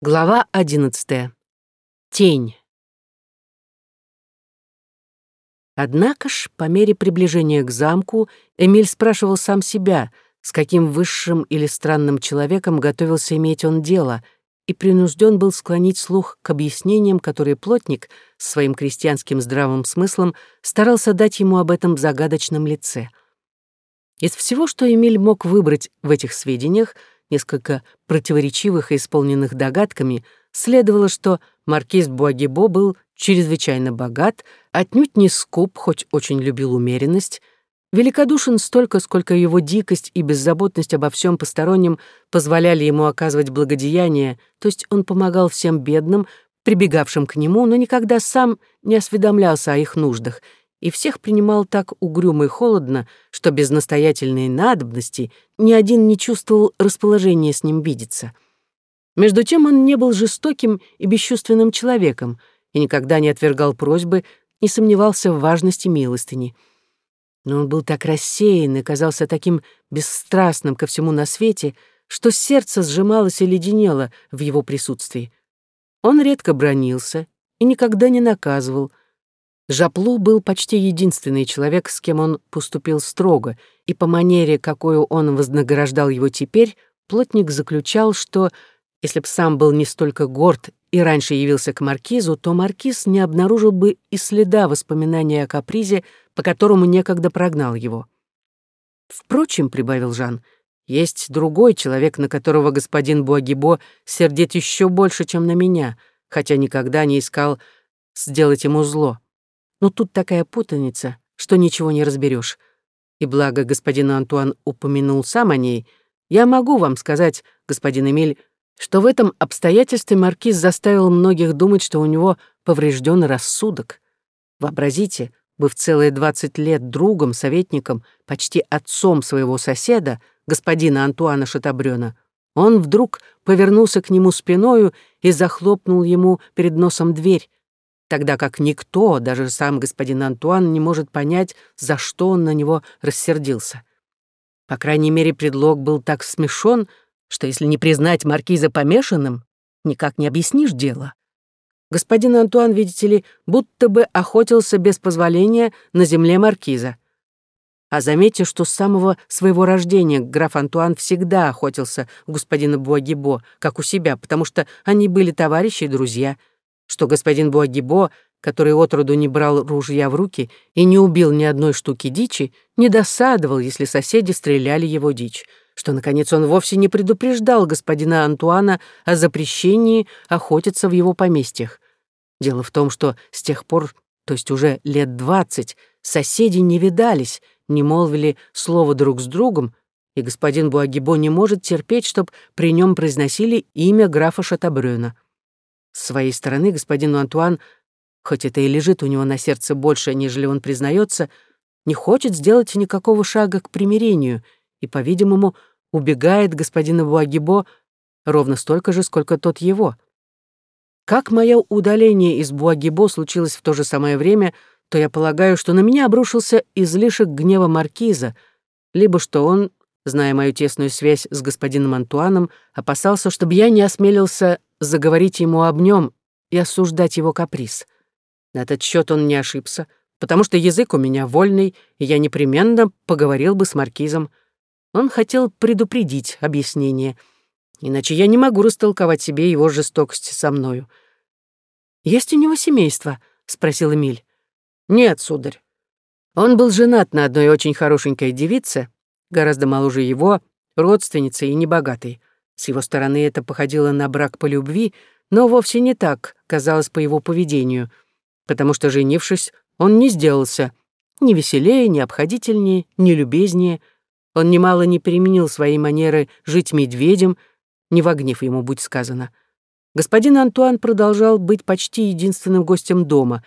Глава одиннадцатая. Тень. Однако ж, по мере приближения к замку, Эмиль спрашивал сам себя, с каким высшим или странным человеком готовился иметь он дело, и принужден был склонить слух к объяснениям, которые плотник, своим крестьянским здравым смыслом, старался дать ему об этом загадочном лице. Из всего, что Эмиль мог выбрать в этих сведениях, несколько противоречивых и исполненных догадками, следовало, что маркиз Буагибо был чрезвычайно богат, отнюдь не скуп, хоть очень любил умеренность, великодушен столько, сколько его дикость и беззаботность обо всем постороннем позволяли ему оказывать благодеяние, то есть он помогал всем бедным, прибегавшим к нему, но никогда сам не осведомлялся о их нуждах — и всех принимал так угрюмо и холодно, что без настоятельной надобности ни один не чувствовал расположения с ним видеться. Между тем он не был жестоким и бесчувственным человеком и никогда не отвергал просьбы, не сомневался в важности милостыни. Но он был так рассеян и казался таким бесстрастным ко всему на свете, что сердце сжималось и леденело в его присутствии. Он редко бронился и никогда не наказывал, Жаплу был почти единственный человек, с кем он поступил строго, и по манере, какую он вознаграждал его теперь, плотник заключал, что если б сам был не столько горд и раньше явился к маркизу, то маркиз не обнаружил бы и следа воспоминания о капризе, по которому некогда прогнал его. «Впрочем», — прибавил Жан, — «есть другой человек, на которого господин Буагибо сердит еще больше, чем на меня, хотя никогда не искал сделать ему зло. Но тут такая путаница, что ничего не разберешь. И благо господин Антуан упомянул сам о ней, я могу вам сказать, господин Эмиль, что в этом обстоятельстве маркиз заставил многих думать, что у него поврежден рассудок. Вообразите, быв целые двадцать лет другом, советником, почти отцом своего соседа, господина Антуана Шатабрёна, он вдруг повернулся к нему спиною и захлопнул ему перед носом дверь, тогда как никто, даже сам господин Антуан, не может понять, за что он на него рассердился. По крайней мере, предлог был так смешон, что если не признать маркиза помешанным, никак не объяснишь дело. Господин Антуан, видите ли, будто бы охотился без позволения на земле маркиза. А заметьте, что с самого своего рождения граф Антуан всегда охотился у господина Буагибо, как у себя, потому что они были товарищи и друзья — что господин Буагибо, который отроду не брал ружья в руки и не убил ни одной штуки дичи, не досадовал, если соседи стреляли его дичь, что, наконец, он вовсе не предупреждал господина Антуана о запрещении охотиться в его поместьях. Дело в том, что с тех пор, то есть уже лет двадцать, соседи не видались, не молвили слова друг с другом, и господин Буагибо не может терпеть, чтоб при нем произносили имя графа Шатабрёна. С своей стороны господин Антуан, хоть это и лежит у него на сердце больше, нежели он признается, не хочет сделать никакого шага к примирению и, по-видимому, убегает господина Буагибо ровно столько же, сколько тот его. Как мое удаление из Буагибо случилось в то же самое время, то я полагаю, что на меня обрушился излишек гнева маркиза, либо что он, зная мою тесную связь с господином Антуаном, опасался, чтобы я не осмелился заговорить ему об нем и осуждать его каприз. На этот счет он не ошибся, потому что язык у меня вольный, и я непременно поговорил бы с маркизом. Он хотел предупредить объяснение, иначе я не могу растолковать себе его жестокость со мною. «Есть у него семейство?» — спросил Эмиль. «Нет, сударь. Он был женат на одной очень хорошенькой девице, гораздо моложе его, родственнице и небогатой. С его стороны это походило на брак по любви, но вовсе не так казалось по его поведению, потому что, женившись, он не сделался ни веселее, ни обходительнее, ни любезнее. Он немало не переменил своей манеры жить медведем, не вогнев ему, будь сказано. Господин Антуан продолжал быть почти единственным гостем дома,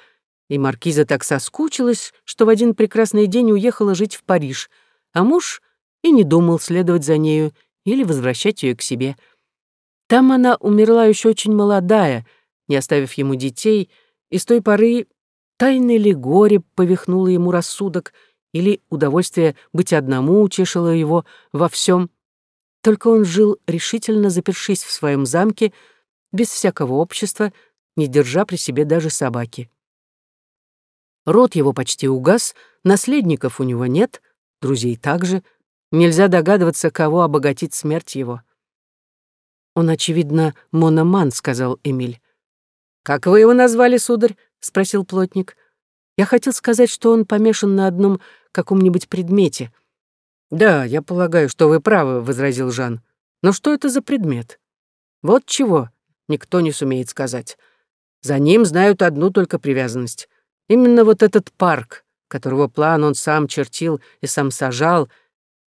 и маркиза так соскучилась, что в один прекрасный день уехала жить в Париж, а муж и не думал следовать за нею, или возвращать ее к себе. Там она умерла еще очень молодая, не оставив ему детей, и с той поры тайны ли горе повихнуло ему рассудок, или удовольствие быть одному утешило его во всем. Только он жил решительно запершись в своем замке, без всякого общества, не держа при себе даже собаки. Род его почти угас, наследников у него нет, друзей также. Нельзя догадываться, кого обогатит смерть его. «Он, очевидно, мономан», — сказал Эмиль. «Как вы его назвали, сударь?» — спросил плотник. «Я хотел сказать, что он помешан на одном каком-нибудь предмете». «Да, я полагаю, что вы правы», — возразил Жан. «Но что это за предмет?» «Вот чего никто не сумеет сказать. За ним знают одну только привязанность. Именно вот этот парк, которого план он сам чертил и сам сажал,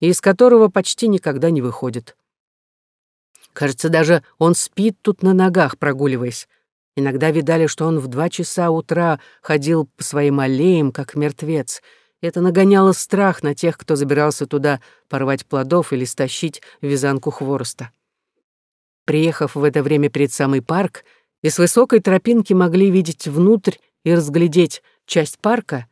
и из которого почти никогда не выходит. Кажется, даже он спит тут на ногах, прогуливаясь. Иногда видали, что он в два часа утра ходил по своим аллеям, как мертвец. Это нагоняло страх на тех, кто забирался туда порвать плодов или стащить вязанку хвороста. Приехав в это время перед самый парк, и с высокой тропинки могли видеть внутрь и разглядеть часть парка,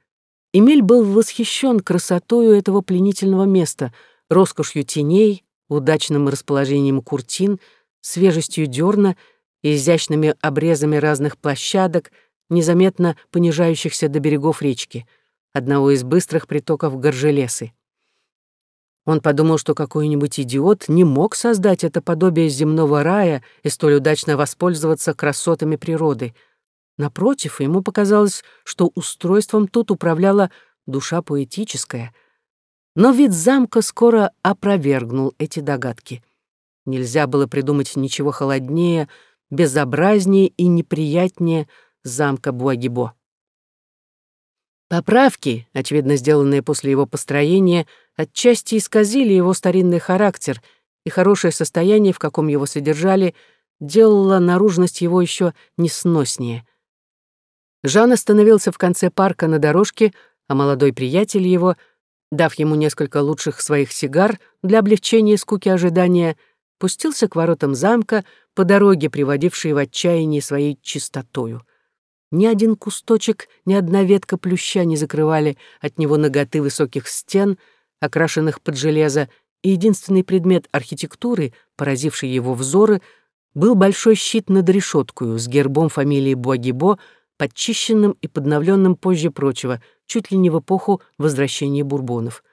Эмиль был восхищен красотою этого пленительного места, роскошью теней, удачным расположением куртин, свежестью дерна изящными обрезами разных площадок, незаметно понижающихся до берегов речки, одного из быстрых притоков Горжелесы. Он подумал, что какой-нибудь идиот не мог создать это подобие земного рая и столь удачно воспользоваться красотами природы — Напротив, ему показалось, что устройством тут управляла душа поэтическая. Но вид замка скоро опровергнул эти догадки. Нельзя было придумать ничего холоднее, безобразнее и неприятнее замка Буагибо. Поправки, очевидно сделанные после его построения, отчасти исказили его старинный характер, и хорошее состояние, в каком его содержали, делало наружность его еще несноснее. Жан остановился в конце парка на дорожке, а молодой приятель его, дав ему несколько лучших своих сигар для облегчения скуки ожидания, пустился к воротам замка по дороге, приводившей в отчаяние своей чистотою. Ни один кусточек, ни одна ветка плюща не закрывали от него ноготы высоких стен, окрашенных под железо, и единственный предмет архитектуры, поразивший его взоры, был большой щит над решеткою с гербом фамилии Буагибо — подчищенным и подновленным позже прочего, чуть ли не в эпоху возвращения бурбонов.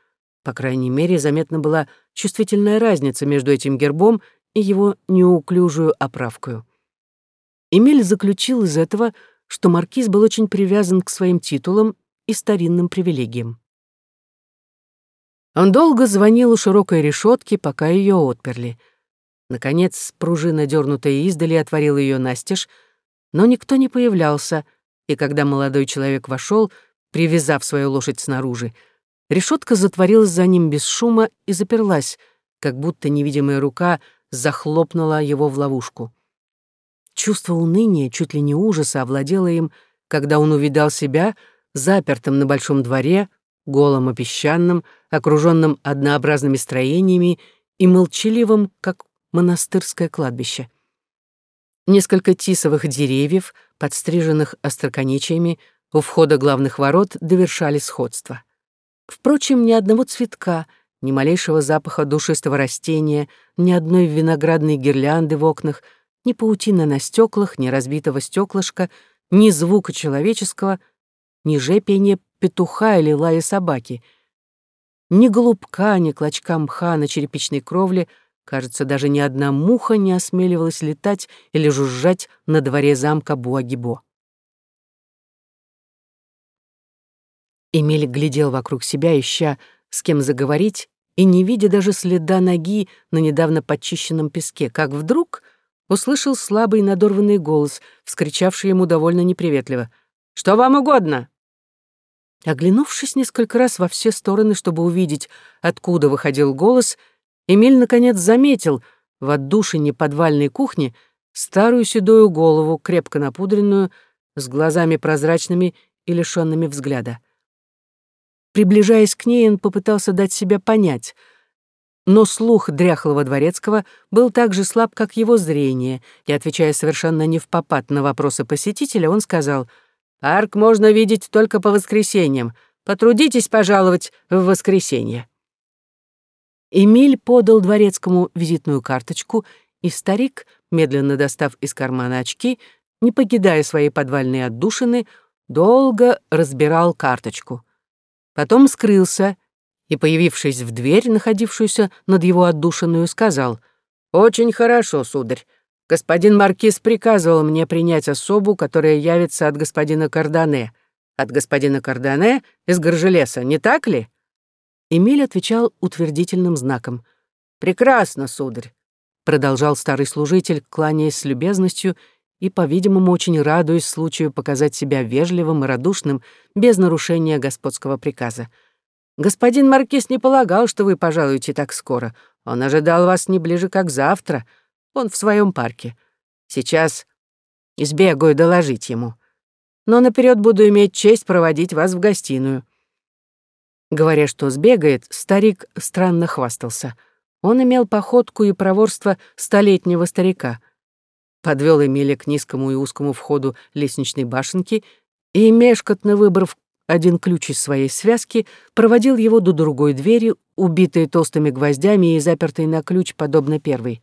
По крайней мере, заметна была чувствительная разница между этим гербом и его неуклюжую оправкою. Эмиль заключил из этого, что маркиз был очень привязан к своим титулам и старинным привилегиям. Он долго звонил у широкой решетки, пока ее отперли. Наконец, пружина, дернутая издали, отворила ее настежь, но никто не появлялся — и когда молодой человек вошел, привязав свою лошадь снаружи, решетка затворилась за ним без шума и заперлась, как будто невидимая рука захлопнула его в ловушку. Чувство уныния, чуть ли не ужаса, овладело им, когда он увидал себя запертым на большом дворе, голым и песчаным, окруженным однообразными строениями и молчаливым, как монастырское кладбище. Несколько тисовых деревьев, подстриженных остроконечиями, у входа главных ворот довершали сходство. Впрочем, ни одного цветка, ни малейшего запаха душистого растения, ни одной виноградной гирлянды в окнах, ни паутины на стеклах, ни разбитого стеклышка, ни звука человеческого, ни жепения петуха или лая собаки, ни голубка, ни клочка мха на черепичной кровле — Кажется, даже ни одна муха не осмеливалась летать или жужжать на дворе замка Буагибо. Эмиль глядел вокруг себя, ища, с кем заговорить, и не видя даже следа ноги на недавно подчищенном песке, как вдруг услышал слабый надорванный голос, вскричавший ему довольно неприветливо. «Что вам угодно?» Оглянувшись несколько раз во все стороны, чтобы увидеть, откуда выходил голос, Эмиль, наконец, заметил в отдушине подвальной кухни старую седую голову, крепко напудренную, с глазами прозрачными и лишёнными взгляда. Приближаясь к ней, он попытался дать себя понять, но слух дряхлого дворецкого был так же слаб, как его зрение, и, отвечая совершенно не в попад на вопросы посетителя, он сказал, «Парк можно видеть только по воскресеньям. Потрудитесь пожаловать в воскресенье». Эмиль подал дворецкому визитную карточку, и старик, медленно достав из кармана очки, не покидая своей подвальной отдушины, долго разбирал карточку. Потом скрылся и, появившись в дверь, находившуюся над его отдушиною, сказал «Очень хорошо, сударь. Господин Маркиз приказывал мне принять особу, которая явится от господина Кардане. От господина Кардане из Горжелеса, не так ли?» Эмиль отвечал утвердительным знаком. «Прекрасно, сударь», — продолжал старый служитель, кланяясь с любезностью и, по-видимому, очень радуясь случаю показать себя вежливым и радушным, без нарушения господского приказа. «Господин Маркиз не полагал, что вы пожалуете так скоро. Он ожидал вас не ближе, как завтра. Он в своем парке. Сейчас сбегаю доложить ему. Но наперед буду иметь честь проводить вас в гостиную». Говоря, что сбегает, старик странно хвастался. Он имел походку и проворство столетнего старика. Подвел Эмиля к низкому и узкому входу лестничной башенки и, мешкотно выбрав один ключ из своей связки, проводил его до другой двери, убитой толстыми гвоздями и запертой на ключ, подобно первой.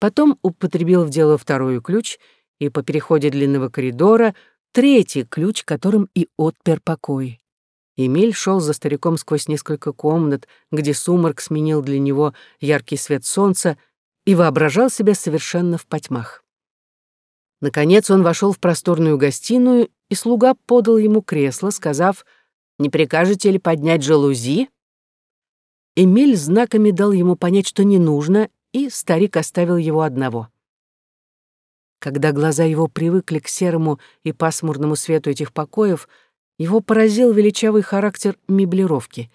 Потом употребил в дело второй ключ и по переходе длинного коридора третий ключ, которым и отпер покой. Эмиль шел за стариком сквозь несколько комнат, где сумрак сменил для него яркий свет солнца и воображал себя совершенно в потьмах. Наконец он вошел в просторную гостиную, и слуга подал ему кресло, сказав, «Не прикажете ли поднять жалузи?» Эмиль знаками дал ему понять, что не нужно, и старик оставил его одного. Когда глаза его привыкли к серому и пасмурному свету этих покоев, его поразил величавый характер меблировки.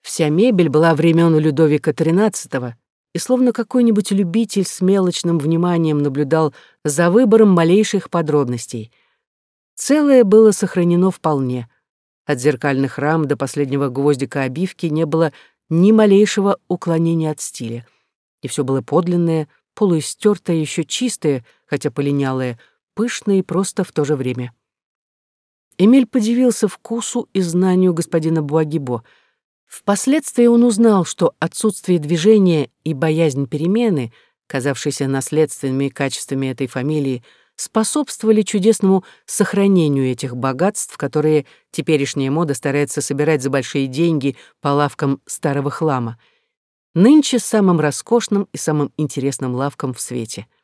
Вся мебель была времен Людовика XIII, и словно какой-нибудь любитель с мелочным вниманием наблюдал за выбором малейших подробностей. Целое было сохранено вполне. От зеркальных рам до последнего гвоздика обивки не было ни малейшего уклонения от стиля. И все было подлинное, полуистертое, еще чистое, хотя полинялое, пышное и просто в то же время. Эмиль подивился вкусу и знанию господина Буагибо. Впоследствии он узнал, что отсутствие движения и боязнь перемены, казавшиеся наследственными качествами этой фамилии, способствовали чудесному сохранению этих богатств, которые теперешняя мода старается собирать за большие деньги по лавкам старого хлама. Нынче самым роскошным и самым интересным лавкам в свете —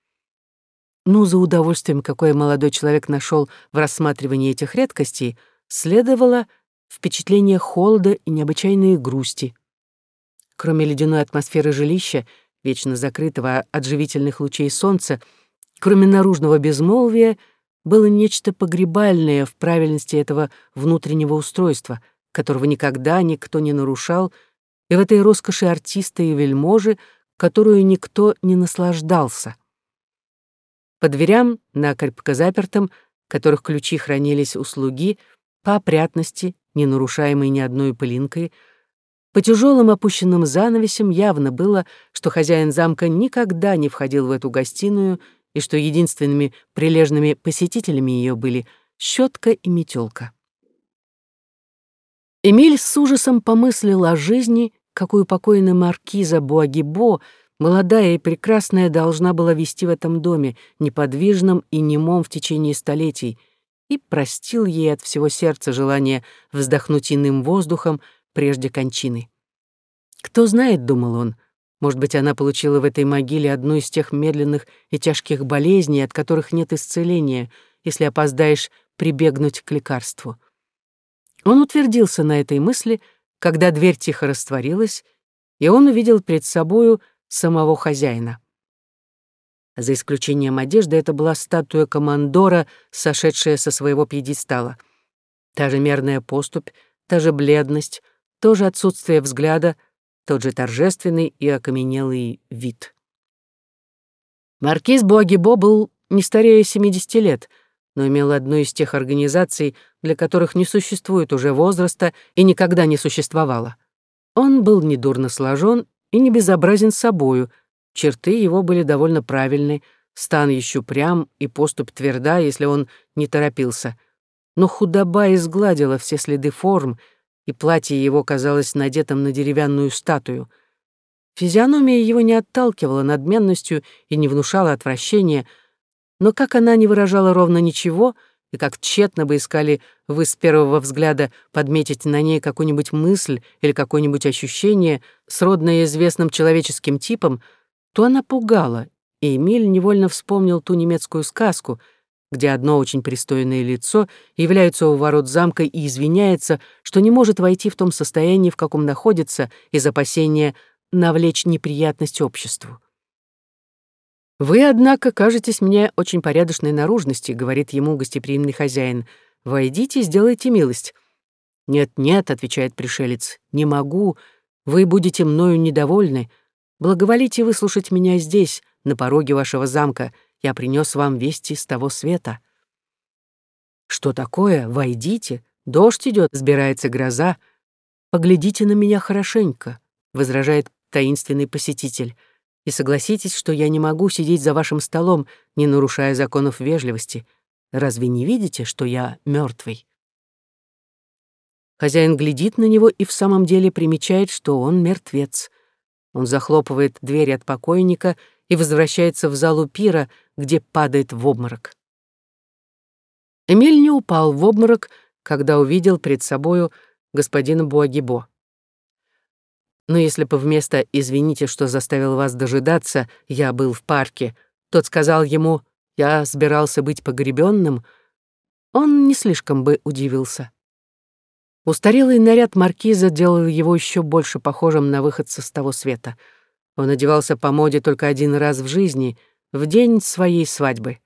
ну, за удовольствием, какое молодой человек нашел в рассматривании этих редкостей, следовало впечатление холода и необычайной грусти. Кроме ледяной атмосферы жилища, вечно закрытого от живительных лучей солнца, кроме наружного безмолвия, было нечто погребальное в правильности этого внутреннего устройства, которого никогда никто не нарушал, и в этой роскоши артиста и вельможи, которую никто не наслаждался. По дверям, накрепко запертым, которых ключи хранились у слуги, по опрятности, не нарушаемой ни одной пылинкой, по тяжелым опущенным занавесям явно было, что хозяин замка никогда не входил в эту гостиную и что единственными прилежными посетителями ее были щетка и метелка. Эмиль с ужасом помыслил о жизни, какую покойная маркиза Буагибо молодая и прекрасная должна была вести в этом доме, неподвижном и немом в течение столетий, и простил ей от всего сердца желание вздохнуть иным воздухом прежде кончины. Кто знает, думал он, может быть, она получила в этой могиле одну из тех медленных и тяжких болезней, от которых нет исцеления, если опоздаешь прибегнуть к лекарству. Он утвердился на этой мысли, когда дверь тихо растворилась, и он увидел перед собою самого хозяина. За исключением одежды, это была статуя командора, сошедшая со своего пьедестала. Та же мерная поступь, та же бледность, то же отсутствие взгляда, тот же торжественный и окаменелый вид. Маркиз Буагибо был не старее 70 лет, но имел одну из тех организаций, для которых не существует уже возраста и никогда не существовало. Он был недурно сложен и не безобразен собою, черты его были довольно правильны, стан еще прям и поступь тверда, если он не торопился. Но худоба изгладила все следы форм, и платье его казалось надетым на деревянную статую. Физиономия его не отталкивала надменностью и не внушала отвращения, но как она не выражала ровно ничего, и как тщетно бы искали вы с первого взгляда подметить на ней какую-нибудь мысль или какое-нибудь ощущение, сродное известным человеческим типам, то она пугала, и Эмиль невольно вспомнил ту немецкую сказку, где одно очень пристойное лицо является у ворот замка и извиняется, что не может войти в том состоянии, в каком находится, из опасения навлечь неприятность обществу. «Вы, однако, кажетесь мне очень порядочной наружности», — говорит ему гостеприимный хозяин. «Войдите, сделайте милость». «Нет-нет», — отвечает пришелец, — «не могу. Вы будете мною недовольны. Благоволите выслушать меня здесь, на пороге вашего замка. Я принес вам вести с того света». «Что такое? Войдите. Дождь идет, сбирается гроза. Поглядите на меня хорошенько», — возражает таинственный посетитель, и согласитесь, что я не могу сидеть за вашим столом, не нарушая законов вежливости. Разве не видите, что я мертвый? Хозяин глядит на него и в самом деле примечает, что он мертвец. Он захлопывает дверь от покойника и возвращается в залу пира, где падает в обморок. Эмиль не упал в обморок, когда увидел пред собою господина Буагибо. Но если бы вместо «извините, что заставил вас дожидаться, я был в парке», тот сказал ему «я собирался быть погребенным», он не слишком бы удивился. Устарелый наряд маркиза делал его еще больше похожим на выходца с того света. Он одевался по моде только один раз в жизни, в день своей свадьбы.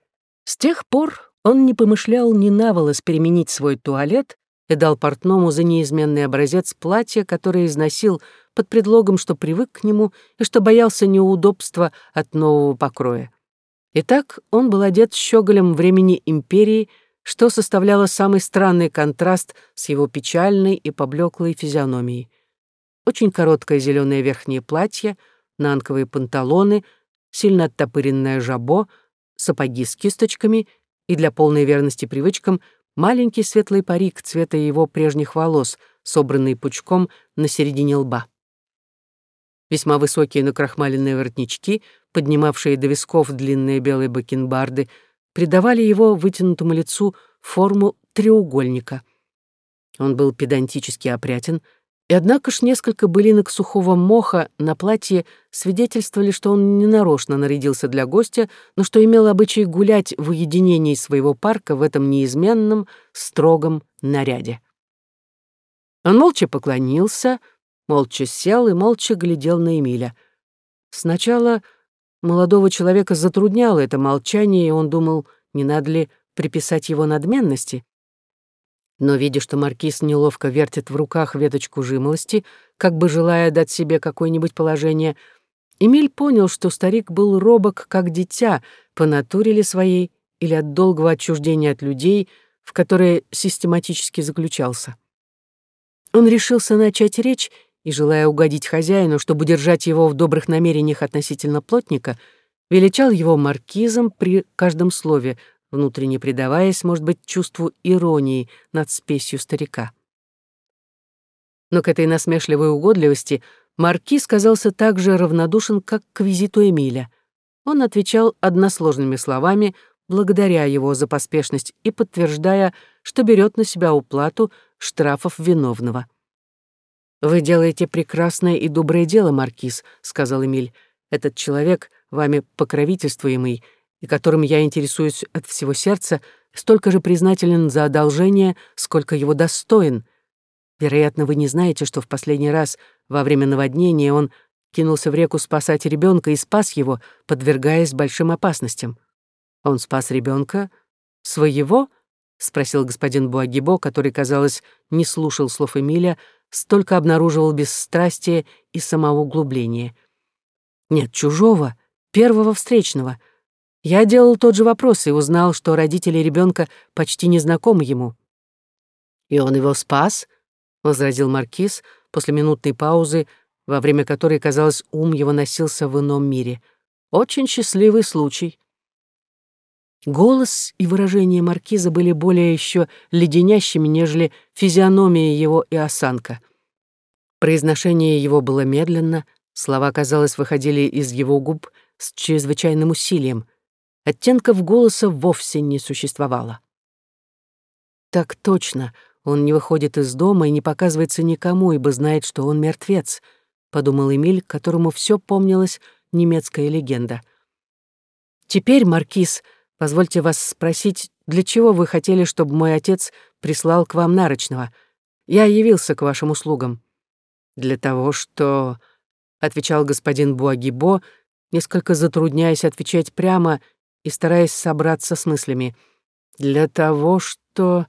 С тех пор он не помышлял ни на волос переменить свой туалет и дал портному за неизменный образец платья, которое износил под предлогом, что привык к нему и что боялся неудобства от нового покроя. Итак, он был одет щеголем времени империи, что составляло самый странный контраст с его печальной и поблеклой физиономией. Очень короткое зеленое верхнее платье, нанковые панталоны, сильно оттопыренное жабо, сапоги с кисточками и для полной верности привычкам маленький светлый парик цвета его прежних волос, собранный пучком на середине лба. Весьма высокие накрахмаленные воротнички, поднимавшие до висков длинные белые бакенбарды, придавали его вытянутому лицу форму треугольника. Он был педантически опрятен, и однако ж несколько былинок сухого моха на платье свидетельствовали, что он ненарочно нарядился для гостя, но что имел обычай гулять в уединении своего парка в этом неизменном, строгом наряде. Он молча поклонился — молча сел и молча глядел на Эмиля. Сначала молодого человека затрудняло это молчание, и он думал, не надо ли приписать его надменности. Но, видя, что маркиз неловко вертит в руках веточку жимолости, как бы желая дать себе какое-нибудь положение, Эмиль понял, что старик был робок, как дитя, по натуре ли своей или от долгого отчуждения от людей, в которые систематически заключался. Он решился начать речь и, желая угодить хозяину, чтобы держать его в добрых намерениях относительно плотника, величал его маркизом при каждом слове, внутренне предаваясь, может быть, чувству иронии над спесью старика. Но к этой насмешливой угодливости маркиз казался так же равнодушен, как к визиту Эмиля. Он отвечал односложными словами, благодаря его за поспешность и подтверждая, что берет на себя уплату штрафов виновного. «Вы делаете прекрасное и доброе дело, Маркиз», — сказал Эмиль. «Этот человек, вами покровительствуемый, и которым я интересуюсь от всего сердца, столько же признателен за одолжение, сколько его достоин. Вероятно, вы не знаете, что в последний раз, во время наводнения, он кинулся в реку спасать ребенка и спас его, подвергаясь большим опасностям. Он спас ребенка своего?» — спросил господин Буагибо, который, казалось, не слушал слов Эмиля, столько обнаруживал бесстрастие и самоуглубление. Нет, чужого, первого встречного. Я делал тот же вопрос и узнал, что родители ребенка почти не знакомы ему. «И он его спас?» — возразил Маркиз после минутной паузы, во время которой, казалось, ум его носился в ином мире. «Очень счастливый случай». Голос и выражение маркиза были более еще леденящими, нежели физиономия его и осанка. Произношение его было медленно, Слова, казалось, выходили из его губ с чрезвычайным усилием. Оттенков голоса вовсе не существовало. Так точно, он не выходит из дома и не показывается никому, ибо знает, что он мертвец, подумал Эмиль, которому все помнилась немецкая легенда. Теперь, маркиз, позвольте вас спросить, для чего вы хотели, чтобы мой отец прислал к вам нарочного? Я явился к вашим услугам. Для того, что, отвечал господин Буагибо, несколько затрудняясь отвечать прямо и стараясь собраться с мыслями. Для того, что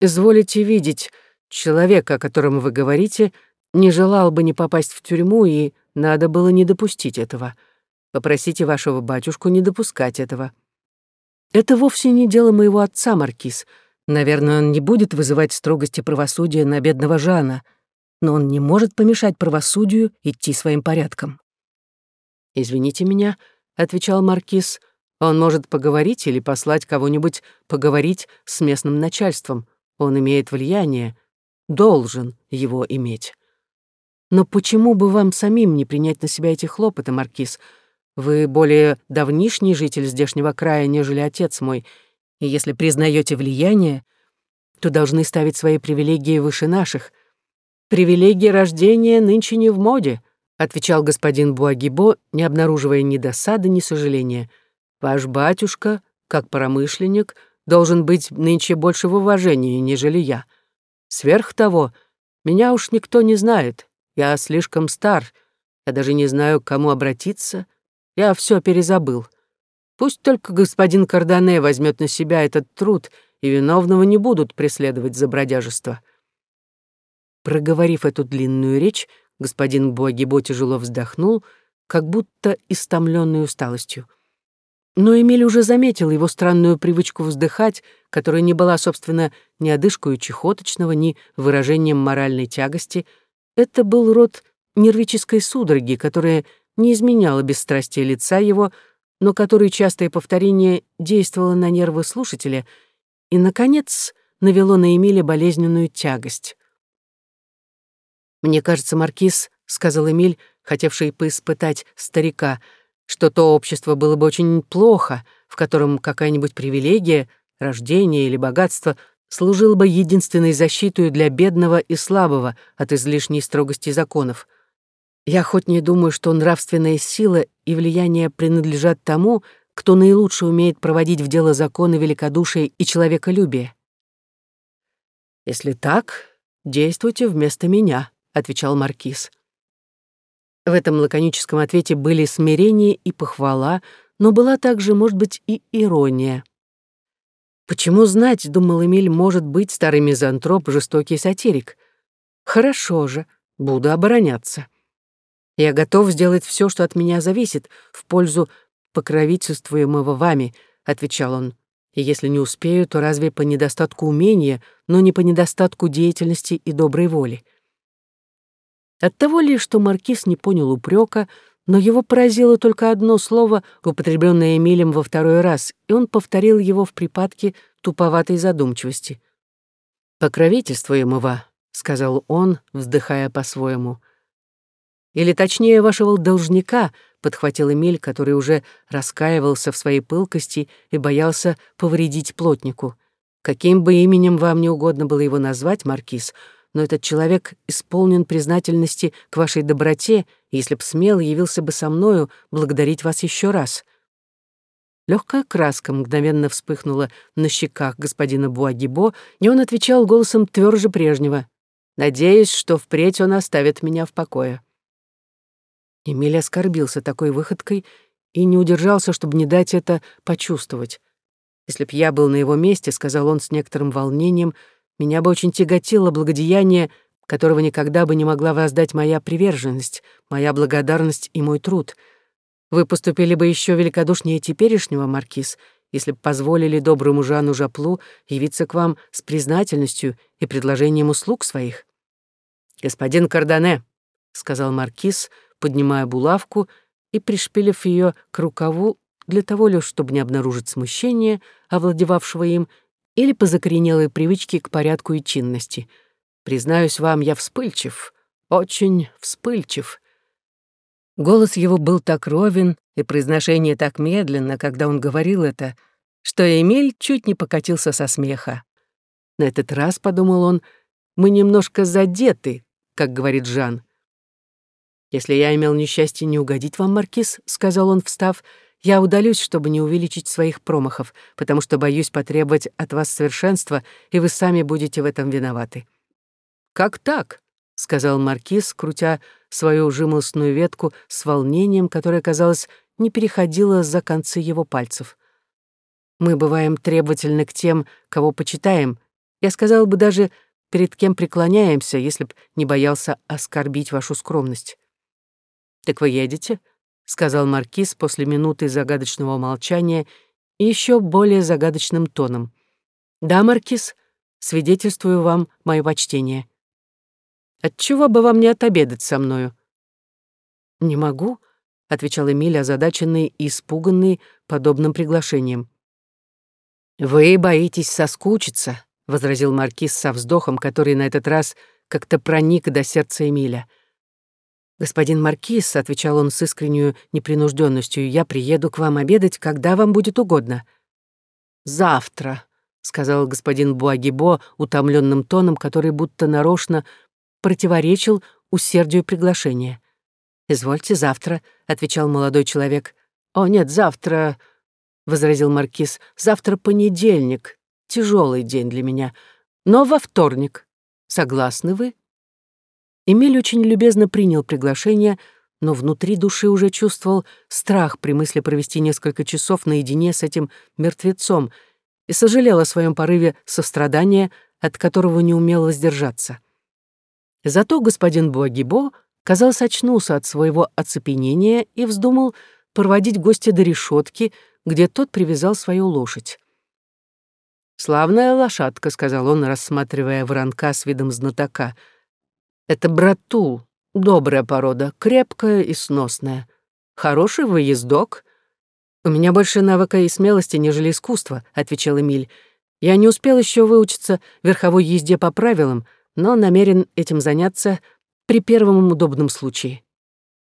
изволите видеть, человека, о котором вы говорите, не желал бы не попасть в тюрьму, и надо было не допустить этого. Попросите вашего батюшку не допускать этого. Это вовсе не дело моего отца, Маркиз. Наверное, он не будет вызывать строгости правосудия на бедного Жана, но он не может помешать правосудию идти своим порядком. «Извините меня», — отвечал Маркиз, — «он может поговорить или послать кого-нибудь поговорить с местным начальством. Он имеет влияние, должен его иметь. Но почему бы вам самим не принять на себя эти хлопоты, Маркиз? Вы более давнишний житель здешнего края, нежели отец мой, и если признаете влияние, то должны ставить свои привилегии выше наших. Привилегии рождения нынче не в моде, отвечал господин Буагибо, не обнаруживая ни досады, ни сожаления. Ваш батюшка, как промышленник, — должен быть нынче больше в уважении, нежели я. Сверх того, меня уж никто не знает. Я слишком стар. Я даже не знаю, к кому обратиться. Я все перезабыл. Пусть только господин Кардане возьмет на себя этот труд, и виновного не будут преследовать за бродяжество. Проговорив эту длинную речь, господин Буагибо тяжело вздохнул, как будто истомленный усталостью. Но Эмиль уже заметил его странную привычку вздыхать, которая не была, собственно, ни одышкою чехоточного, ни выражением моральной тягости. Это был род нервической судороги, которая не изменяла бесстрастие лица его, но которой частое повторение действовало на нервы слушателя и, наконец, навело на Эмиля болезненную тягость. «Мне кажется, Маркиз», — сказал Эмиль, хотевший поиспытать старика, — что то общество было бы очень плохо, в котором какая-нибудь привилегия, рождение или богатство служило бы единственной защитой для бедного и слабого от излишней строгости законов. Я хоть не думаю, что нравственная сила и влияние принадлежат тому, кто наилучше умеет проводить в дело законы великодушия и человеколюбия. «Если так, действуйте вместо меня», — отвечал Маркиз. В этом лаконическом ответе были смирение и похвала, но была также, может быть, и ирония. Почему знать, думал Эмиль, может быть старый мизантроп, жестокий сатирик? Хорошо же, буду обороняться. Я готов сделать все, что от меня зависит, в пользу покровительствуемого вами, отвечал он. И если не успею, то разве по недостатку умения, но не по недостатку деятельности и доброй воли. От того ли, что маркиз не понял упрека, но его поразило только одно слово, употребленное Эмилем во второй раз, и он повторил его в припадке туповатой задумчивости. «Покровительствуемого», — сказал он, вздыхая по-своему. «Или точнее, вашего должника», — подхватил Эмиль, который уже раскаивался в своей пылкости и боялся повредить плотнику. «Каким бы именем вам не угодно было его назвать, Маркиз», — но этот человек исполнен признательности к вашей доброте, если б смел, явился бы со мною благодарить вас еще раз». Легкая краска мгновенно вспыхнула на щеках господина Буагибо, и он отвечал голосом тверже прежнего. «Надеюсь, что впредь он оставит меня в покое». Эмиль оскорбился такой выходкой и не удержался, чтобы не дать это почувствовать. «Если б я был на его месте», — сказал он с некоторым волнением, — меня бы очень тяготило благодеяние, которого никогда бы не могла воздать моя приверженность, моя благодарность и мой труд. Вы поступили бы еще великодушнее теперешнего, Маркиз, если бы позволили доброму Жану Жаплу явиться к вам с признательностью и предложением услуг своих. «Господин Кардане», — сказал Маркиз, поднимая булавку и пришпилив ее к рукаву для того лишь, чтобы не обнаружить смущение, овладевавшего им, или по закоренелой привычке к порядку и чинности. Признаюсь вам, я вспыльчив, очень вспыльчив. Голос его был так ровен, и произношение так медленно, когда он говорил это, что Эмиль чуть не покатился со смеха. На этот раз, подумал он, мы немножко задеты, как говорит Жан. «Если я имел несчастье не угодить вам, Маркиз», — сказал он, встав, — «я удалюсь, чтобы не увеличить своих промахов, потому что боюсь потребовать от вас совершенства, и вы сами будете в этом виноваты». «Как так?» — сказал Маркиз, крутя свою жимолостную ветку с волнением, которое, казалось, не переходило за концы его пальцев. «Мы бываем требовательны к тем, кого почитаем. Я сказал бы даже, перед кем преклоняемся, если б не боялся оскорбить вашу скромность». «Так вы едете?» — сказал Маркиз после минуты загадочного молчания и еще более загадочным тоном. «Да, Маркиз, свидетельствую вам мое почтение. Отчего бы вам не отобедать со мною?» «Не могу», — отвечал Эмиль, озадаченный и испуганный подобным приглашением. «Вы боитесь соскучиться», — возразил Маркиз со вздохом, который на этот раз как-то проник до сердца Эмиля. «Господин Маркиз», — отвечал он с искренней непринужденностью, — «я приеду к вам обедать, когда вам будет угодно». «Завтра», — сказал господин Буагибо утомленным тоном, который будто нарочно противоречил усердию приглашения. «Извольте завтра», — отвечал молодой человек. «О, нет, завтра», — возразил маркиз, — «завтра понедельник, тяжелый день для меня, но во вторник. Согласны вы?» Эмиль очень любезно принял приглашение, но внутри души уже чувствовал страх при мысли провести несколько часов наедине с этим мертвецом и сожалел о своем порыве сострадания, от которого не умел воздержаться. Зато господин Буагибо, казалось, очнулся от своего оцепенения и вздумал проводить гостя до решетки, где тот привязал свою лошадь. «Славная лошадка», — сказал он, рассматривая воронка с видом знатока. «Это братул, добрая порода, крепкая и сносная. Хороший выездок». «У меня больше навыка и смелости, нежели искусства», — отвечал Эмиль. «Я не успел еще выучиться верховой езде по правилам, — но намерен этим заняться при первом удобном случае.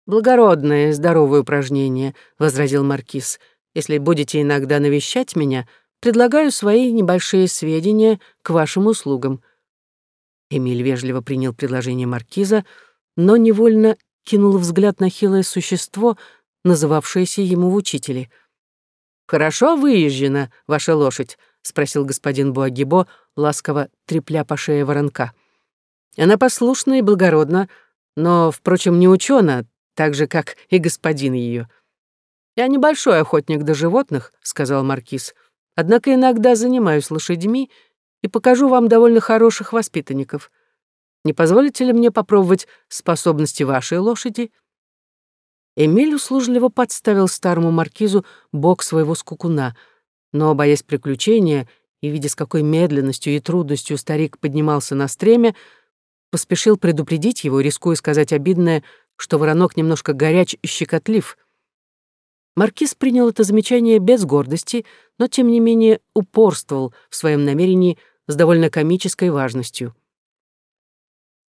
«Благородное, здоровое упражнение», — возразил Маркиз. «Если будете иногда навещать меня, предлагаю свои небольшие сведения к вашим услугам». Эмиль вежливо принял предложение Маркиза, но невольно кинул взгляд на хилое существо, называвшееся ему в учителе. «Хорошо выезжена ваша лошадь?» — спросил господин Буагибо, ласково трепля по шее воронка. Она послушна и благородна, но, впрочем, не учена, так же, как и господин ее. «Я небольшой охотник до животных», — сказал Маркиз, «однако иногда занимаюсь лошадьми и покажу вам довольно хороших воспитанников. Не позволите ли мне попробовать способности вашей лошади?» Эмиль услужливо подставил старому маркизу бок своего скукуна, но, боясь приключения и видя, с какой медленностью и трудностью старик поднимался на стремя, поспешил предупредить его, рискуя сказать обидное, что воронок немножко горяч и щекотлив. Маркиз принял это замечание без гордости, но, тем не менее, упорствовал в своем намерении с довольно комической важностью.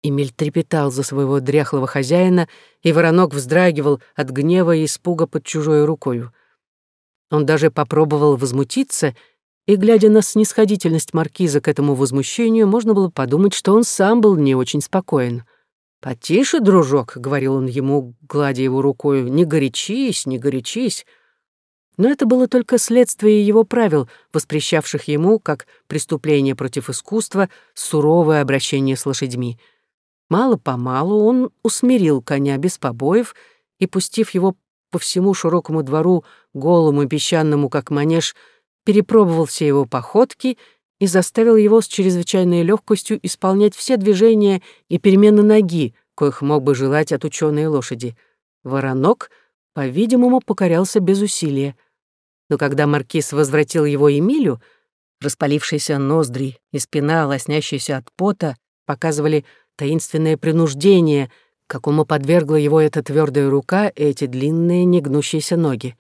Эмиль трепетал за своего дряхлого хозяина, и воронок вздрагивал от гнева и испуга под чужой рукою. Он даже попробовал возмутиться и, глядя на снисходительность маркиза к этому возмущению, можно было подумать, что он сам был не очень спокоен. «Потише, дружок», — говорил он ему, гладя его рукою, — «не горячись, не горячись». Но это было только следствие его правил, воспрещавших ему, как преступление против искусства, суровое обращение с лошадьми. Мало-помалу он усмирил коня без побоев и, пустив его по всему широкому двору, голому и песчаному, как манеж, перепробовал все его походки и заставил его с чрезвычайной легкостью исполнять все движения и перемены ноги, коих мог бы желать от ученой лошади. Воронок, по-видимому, покорялся без усилия. Но когда маркиз возвратил его Эмилю, распалившиеся ноздри и спина, лоснящаяся от пота, показывали таинственное принуждение, какому подвергла его эта твердая рука и эти длинные негнущиеся ноги.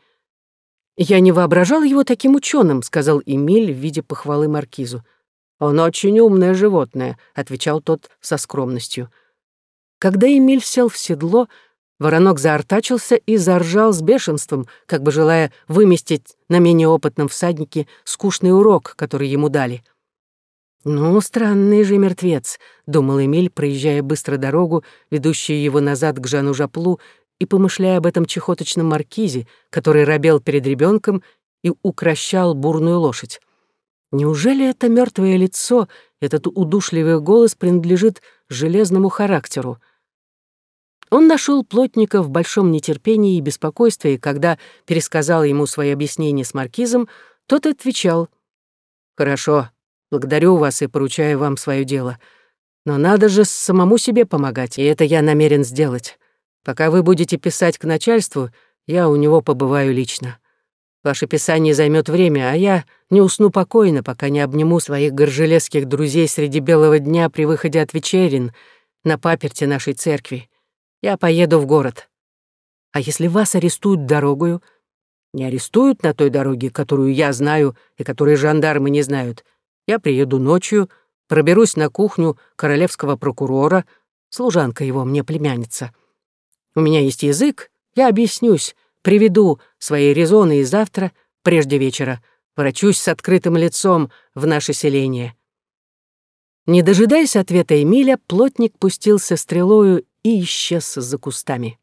«Я не воображал его таким ученым», — сказал Эмиль в виде похвалы маркизу. «Он очень умное животное», — отвечал тот со скромностью. Когда Эмиль сел в седло, Воронок заортачился и заржал с бешенством, как бы желая выместить на менее опытном всаднике скучный урок, который ему дали. «Ну, странный же мертвец», — думал Эмиль, проезжая быстро дорогу, ведущую его назад к Жану Жаплу, и помышляя об этом чехоточном маркизе, который робел перед ребенком и укращал бурную лошадь. Неужели это мертвое лицо, этот удушливый голос принадлежит железному характеру? Он нашел плотника в большом нетерпении и беспокойстве, и когда пересказал ему свои объяснения с маркизом, тот отвечал «Хорошо, благодарю вас и поручаю вам свое дело. Но надо же самому себе помогать, и это я намерен сделать. Пока вы будете писать к начальству, я у него побываю лично. Ваше писание займет время, а я не усну покойно, пока не обниму своих горжелезских друзей среди белого дня при выходе от вечерин на паперте нашей церкви. Я поеду в город. А если вас арестуют дорогою? Не арестуют на той дороге, которую я знаю и которую жандармы не знают. Я приеду ночью, проберусь на кухню королевского прокурора, служанка его мне племянница. У меня есть язык, я объяснюсь, приведу свои резоны и завтра, прежде вечера, врачусь с открытым лицом в наше селение». Не дожидаясь ответа Эмиля, плотник пустился стрелою и исчез за кустами.